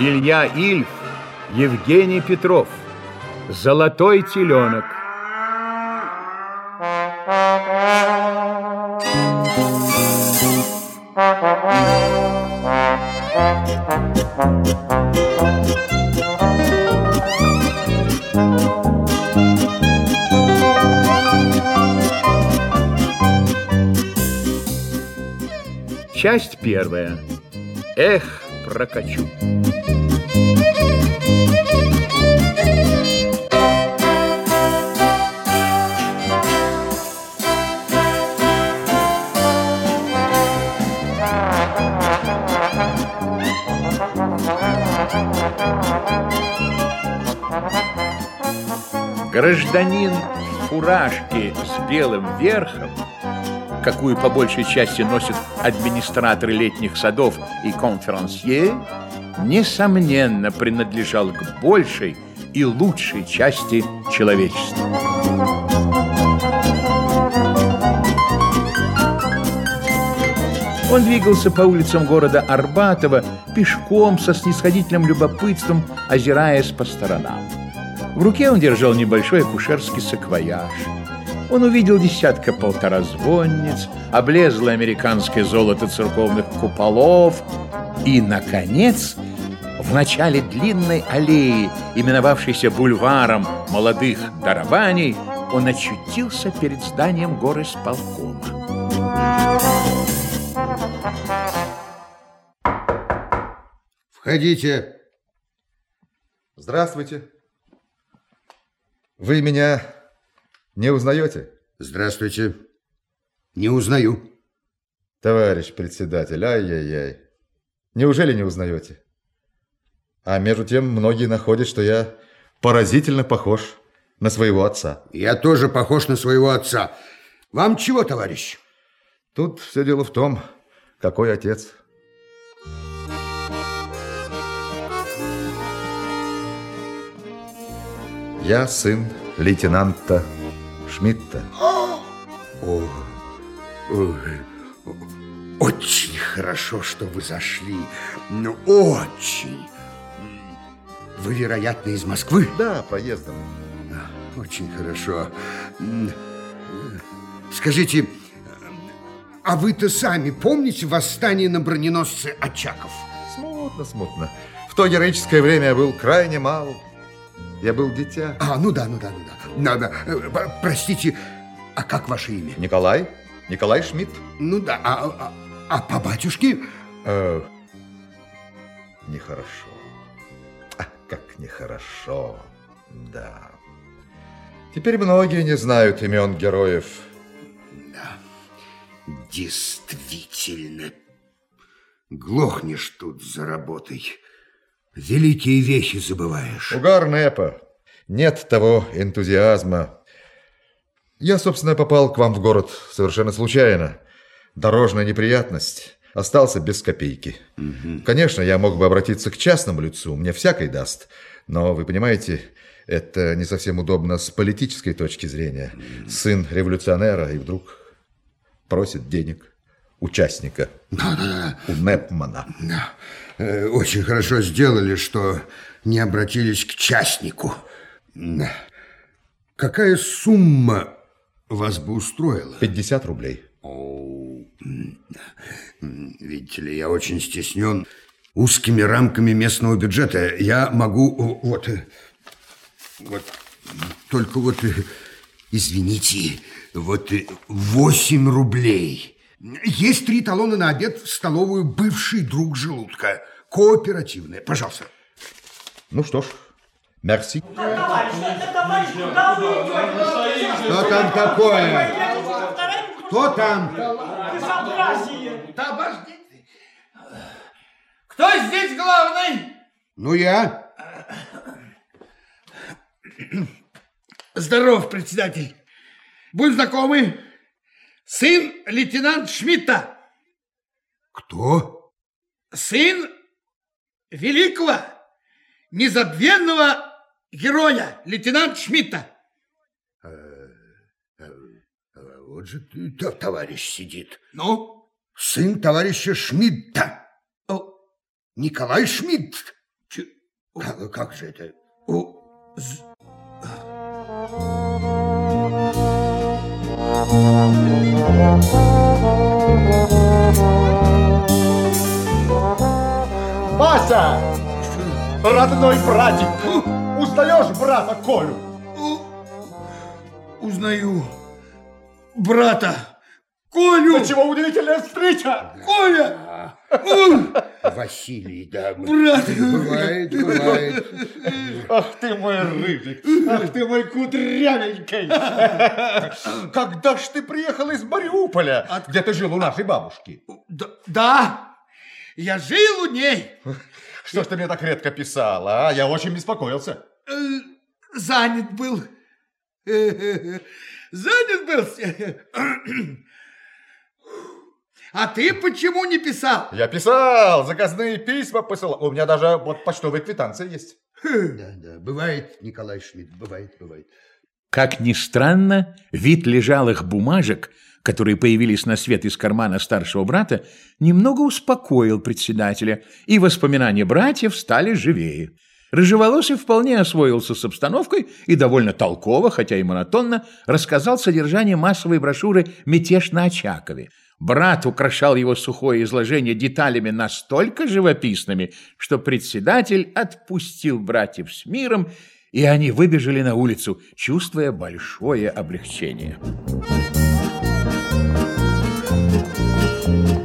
Илья Ильф, Евгений Петров. Золотой теленок. Часть первая. Эх, прокачу. Гражданин в фуражке с белым верхом, какую по большей части носят администраторы летних садов и конферансье, несомненно принадлежал к большей и лучшей части человечества. Он двигался по улицам города Арбатова пешком со снисходительным любопытством, озираясь по сторонам. В руке он держал небольшой акушерский саквояж. Он увидел десятка-полтора звонниц, облезлое американское золото церковных куполов и, наконец, в начале длинной аллеи, именовавшейся бульваром молодых дарований, он очутился перед зданием горы сполкома. Входите. Здравствуйте. Вы меня не узнаете? Здравствуйте. Не узнаю. Товарищ председатель, ай-яй-яй. Неужели не узнаете? А между тем многие находят, что я поразительно похож на своего отца. Я тоже похож на своего отца. Вам чего, товарищ? Тут все дело в том, какой отец. Я сын лейтенанта Шмидта. О, ой, очень хорошо, что вы зашли. Ну, очень. Вы, вероятно, из Москвы? Да, проездом. Очень хорошо. Скажите, а вы-то сами помните восстание на броненосце Очаков? Смутно, смутно. В то героическое время я был крайне мал. Я был дитя. А, ну да, ну да, ну да. Надо. Э, простите, а как ваше имя? Николай. Николай Шмидт. Ну да, а, а, а по батюшке? Э, нехорошо. А, как нехорошо. Да. Теперь многие не знают имен героев. Да, действительно. Глохнешь тут за работой. Великие вещи забываешь. Угар Непа. Нет того энтузиазма. Я, собственно, попал к вам в город совершенно случайно. Дорожная неприятность. Остался без копейки. Угу. Конечно, я мог бы обратиться к частному лицу, мне всякой даст. Но, вы понимаете, это не совсем удобно с политической точки зрения. Сын революционера и вдруг просит денег участника. Да, да, да. У Непмана. Да. Э, очень хорошо сделали, что не обратились к частнику. Какая сумма вас бы устроила? 50 рублей. О, видите ли, я очень стеснен узкими рамками местного бюджета. Я могу вот, вот только вот, извините, вот 8 рублей. Есть три талона на обед в столовую «Бывший друг желудка». Кооперативная. Пожалуйста. Ну что ж, мерси. Что там такое? Кто там? Да обождите. Кто здесь главный? Ну, я. Здоров, председатель. Будь знакомы. Сын лейтенант Шмидта. Кто? Сын великого, незабвенного героя, лейтенант Шмидта. А, а, а вот же ты, товарищ сидит. Ну? Сын товарища Шмидта. О. Николай Шмидт. Как, как же это? З- Вася! Родной братик! Узнаешь брата Колю? Узнаю брата Колю. Чего удивительная встреча! Коля! Василий, да. Брат. Бывает, бывает. Ах ты мой рыжик! Ах ты мой кудрявенький! Когда ж ты приехал из Мариуполя, где ты жил у нашей бабушки? Да, да, я жил у ней. Что ж ты мне так редко писала, а? Я очень беспокоился. Э, занят был. Занят был. А ты почему не писал? Я писал, заказные письма посылал. У меня даже вот почтовая квитанция есть. Да, да, бывает, Николай Шмидт, бывает, бывает. Как ни странно, вид лежалых бумажек, которые появились на свет из кармана старшего брата, немного успокоил председателя, и воспоминания братьев стали живее. Рыжеволосый вполне освоился с обстановкой и довольно толково, хотя и монотонно, рассказал содержание массовой брошюры «Мятеж на Очакове». Брат украшал его сухое изложение деталями настолько живописными, что председатель отпустил братьев с миром, и они выбежали на улицу, чувствуя большое облегчение. Thank you.